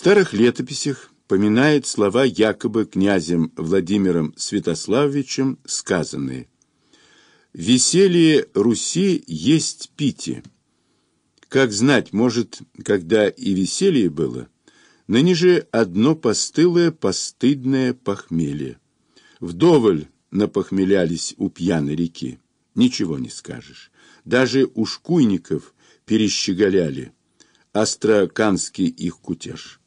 старых летописях поминает слова якобы князем Владимиром Святославовичем сказанные «Веселье Руси есть пити». Как знать, может, когда и веселье было, ныне же одно постылое, постыдное похмелье. Вдоволь напохмелялись у пьяной реки, ничего не скажешь. Даже у шкуйников перещеголяли, астраканский их кутеж.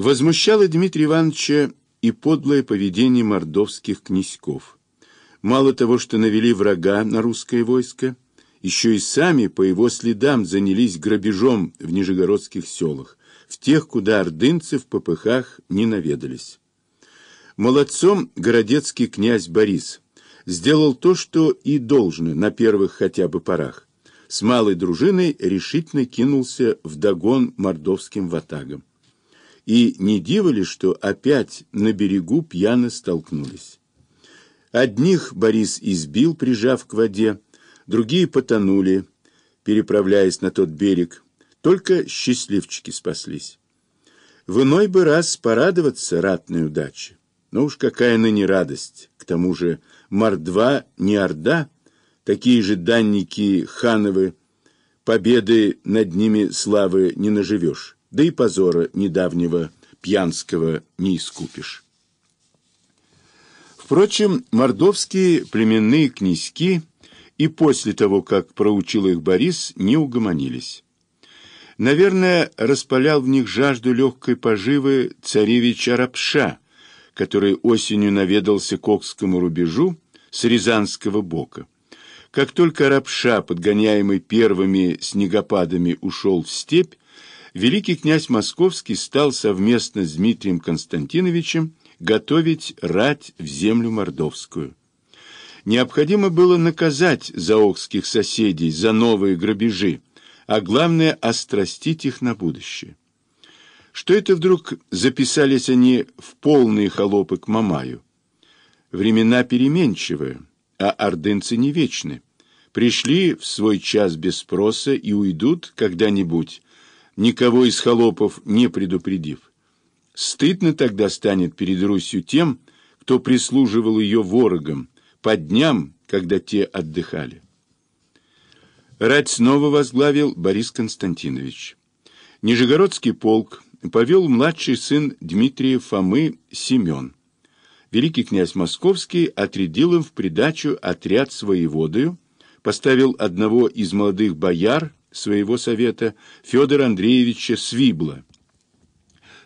Возмущало Дмитрия Ивановича и подлое поведение мордовских князьков. Мало того, что навели врага на русское войско, еще и сами по его следам занялись грабежом в нижегородских селах, в тех, куда ордынцы в попыхах не наведались. Молодцом городецкий князь Борис сделал то, что и должно на первых хотя бы порах. С малой дружиной решительно кинулся в догон мордовским ватагам. И не диво ли, что опять на берегу пьяно столкнулись. Одних Борис избил, прижав к воде, другие потонули, переправляясь на тот берег. Только счастливчики спаслись. В иной бы раз порадоваться ратной удаче. Но уж какая ныне радость. К тому же Мордва не Орда, такие же данники хановы, победы над ними славы не наживешь, да и позора недавнего пьянского не искупишь. Впрочем, мордовские племенные князьки и после того, как проучил их Борис, не угомонились. Наверное, распалял в них жажду легкой поживы царевич Арапша, который осенью наведался к Окскому рубежу с Рязанского бока. Как только Арапша, подгоняемый первыми снегопадами, ушел в степь, великий князь Московский стал совместно с Дмитрием Константиновичем готовить рать в землю мордовскую. Необходимо было наказать заокских соседей за новые грабежи, а главное – острастить их на будущее. Что это вдруг записались они в полные холопы к Мамаю? Времена переменчивые, а ордынцы не вечны. Пришли в свой час без спроса и уйдут когда-нибудь, никого из холопов не предупредив. Стыдно тогда станет перед Русью тем, кто прислуживал ее ворогам, по дням, когда те отдыхали. Рать снова возглавил Борис Константинович. Нижегородский полк повел младший сын Дмитрия Фомы Семен. Великий князь Московский отрядил им в придачу отряд своеводою, поставил одного из молодых бояр своего совета, Федора Андреевича Свибла,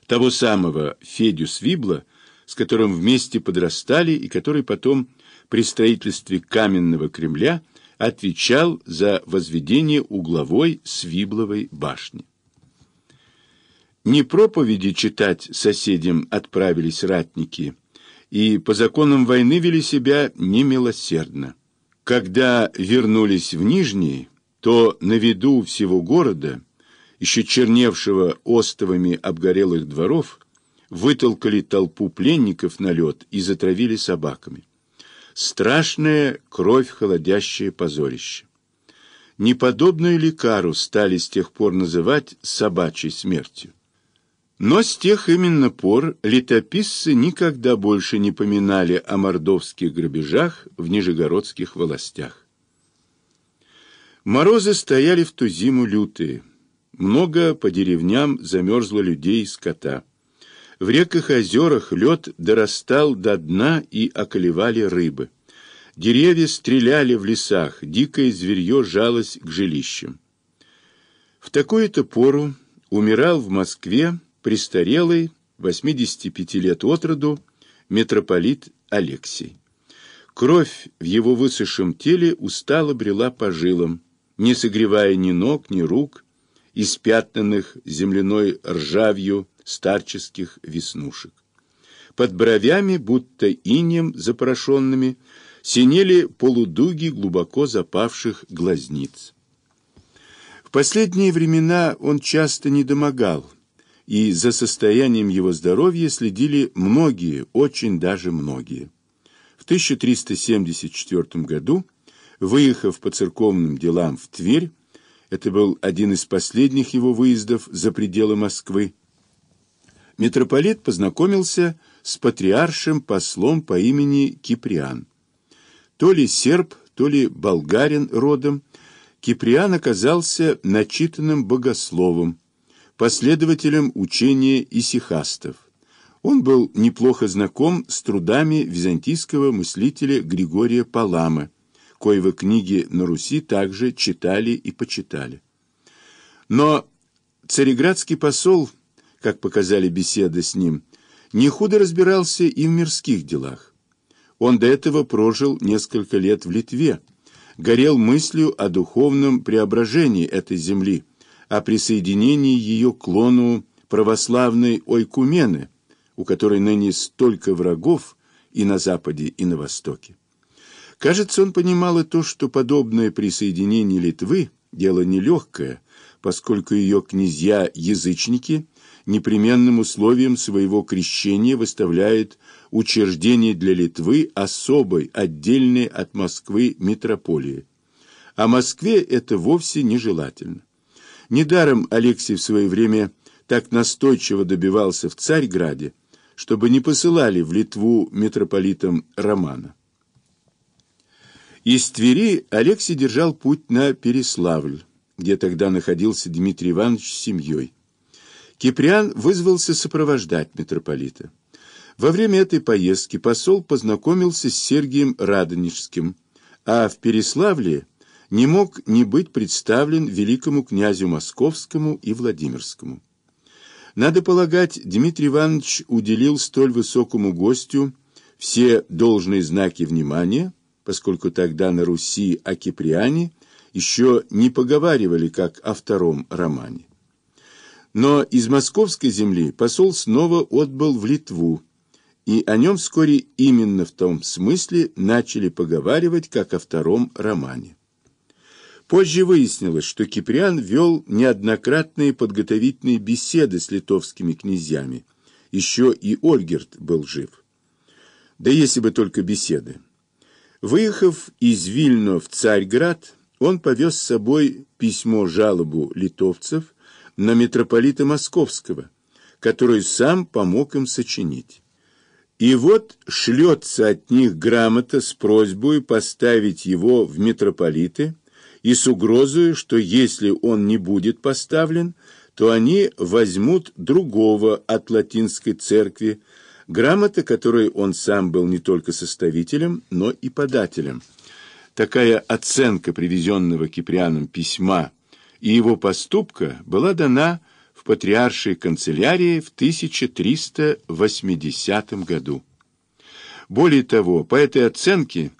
того самого Федю Свибла, с которым вместе подрастали и который потом при строительстве каменного Кремля отвечал за возведение угловой Свибловой башни. Не проповеди читать соседям отправились ратники, и по законам войны вели себя немилосердно. Когда вернулись в Нижний, то на виду всего города, еще черневшего остовами обгорелых дворов, вытолкали толпу пленников на лед и затравили собаками. Страшное кровь холодящее позорище. Неподобную лекару стали с тех пор называть собачьей смертью. Но с тех именно пор летописцы никогда больше не поминали о мордовских грабежах в нижегородских властях. Морозы стояли в ту зиму лютые. Много по деревням замерзло людей и скота. В реках и озерах лед дорастал до дна и околевали рыбы. Деревья стреляли в лесах, дикое зверье жалось к жилищам. В такую-то пору умирал в Москве престарелый, 85 лет от роду, митрополит Алексий. Кровь в его высохшем теле устало брела по жилам, не согревая ни ног, ни рук, испятнанных земляной ржавью старческих веснушек. Под бровями, будто инем запорошенными, синели полудуги глубоко запавших глазниц. В последние времена он часто недомогал, и за состоянием его здоровья следили многие, очень даже многие. В 1374 году, выехав по церковным делам в Тверь, это был один из последних его выездов за пределы Москвы, митрополит познакомился с патриаршим послом по имени Киприан. То ли серб, то ли болгарин родом, Киприан оказался начитанным богословом, последователем учения исихастов. Он был неплохо знаком с трудами византийского мыслителя Григория Палама, коего книги на Руси также читали и почитали. Но цареградский посол, как показали беседы с ним, не худо разбирался и в мирских делах. Он до этого прожил несколько лет в Литве, горел мыслью о духовном преображении этой земли, о присоединении ее к лону православной ойкумены, у которой ныне столько врагов и на Западе, и на Востоке. Кажется, он понимал и то, что подобное присоединение Литвы – дело нелегкое, поскольку ее князья-язычники непременным условием своего крещения выставляют учреждение для Литвы особой, отдельной от Москвы метрополии. А Москве это вовсе нежелательно. Недаром Алексий в свое время так настойчиво добивался в Царьграде, чтобы не посылали в Литву митрополитам Романа. Из Твери Алексий держал путь на Переславль, где тогда находился Дмитрий Иванович с семьей. Киприан вызвался сопровождать митрополита. Во время этой поездки посол познакомился с Сергием Радонежским, а в Переславле не мог не быть представлен великому князю Московскому и Владимирскому. Надо полагать, Дмитрий Иванович уделил столь высокому гостю все должные знаки внимания, поскольку тогда на Руси о Киприане еще не поговаривали как о втором романе. Но из московской земли посол снова отбыл в Литву, и о нем вскоре именно в том смысле начали поговаривать как о втором романе. Позже выяснилось, что Киприан вел неоднократные подготовительные беседы с литовскими князьями. Еще и Ольгерт был жив. Да если бы только беседы. Выехав из Вильно в Царьград, он повез с собой письмо-жалобу литовцев на митрополита Московского, который сам помог им сочинить. И вот шлется от них грамота с просьбой поставить его в митрополиты, и с угрозой, что если он не будет поставлен, то они возьмут другого от латинской церкви, грамота которой он сам был не только составителем, но и подателем. Такая оценка привезенного Киприаном письма и его поступка была дана в патриаршей канцелярии в 1380 году. Более того, по этой оценке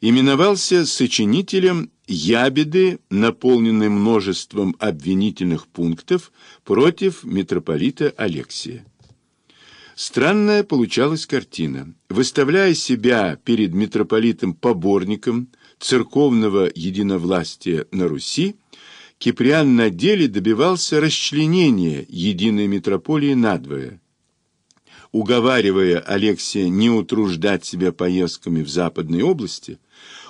именовался сочинителем ябеды, наполненные множеством обвинительных пунктов против митрополита Алексия. Странная получалась картина. Выставляя себя перед митрополитом-поборником церковного единовластия на Руси, Киприан на деле добивался расчленения единой митрополии надвое. Уговаривая Алексия не утруждать себя поездками в западной области,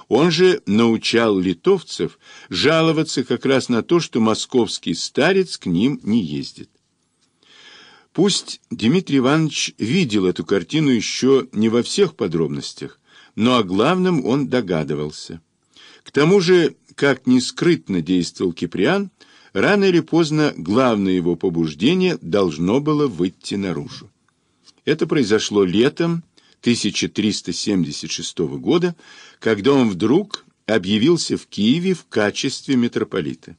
он же научал литовцев жаловаться как раз на то, что московский старец к ним не ездит. Пусть Дмитрий Иванович видел эту картину еще не во всех подробностях, но о главном он догадывался. К тому же, как ни скрытно действовал Киприан, рано или поздно главное его побуждение должно было выйти наружу. Это произошло летом 1376 года, когда он вдруг объявился в Киеве в качестве митрополита.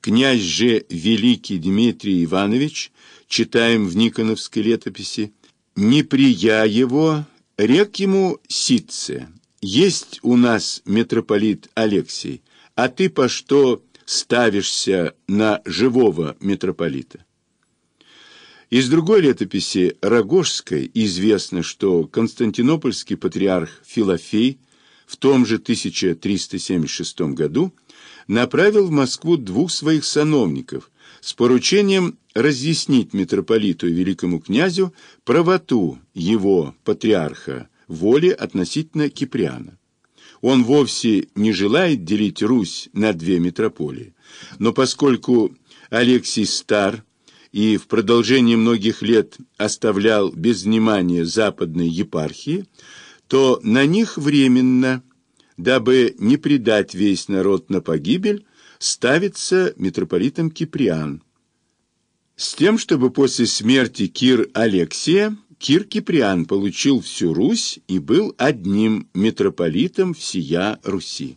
Князь же Великий Дмитрий Иванович, читаем в Никоновской летописи, не прия его, рек ему Ситце, есть у нас митрополит Алексей, а ты по что ставишься на живого митрополита? Из другой летописи Рогожской известно, что константинопольский патриарх Филофей в том же 1376 году направил в Москву двух своих сановников с поручением разъяснить митрополиту и великому князю правоту его, патриарха, воли относительно Киприана. Он вовсе не желает делить Русь на две метрополии, но поскольку Алексий стар и в продолжении многих лет оставлял без внимания западной епархии, то на них временно, дабы не предать весь народ на погибель, ставится митрополитом Киприан, с тем, чтобы после смерти Кир Алексия Кир Киприан получил всю Русь и был одним митрополитом всея Руси.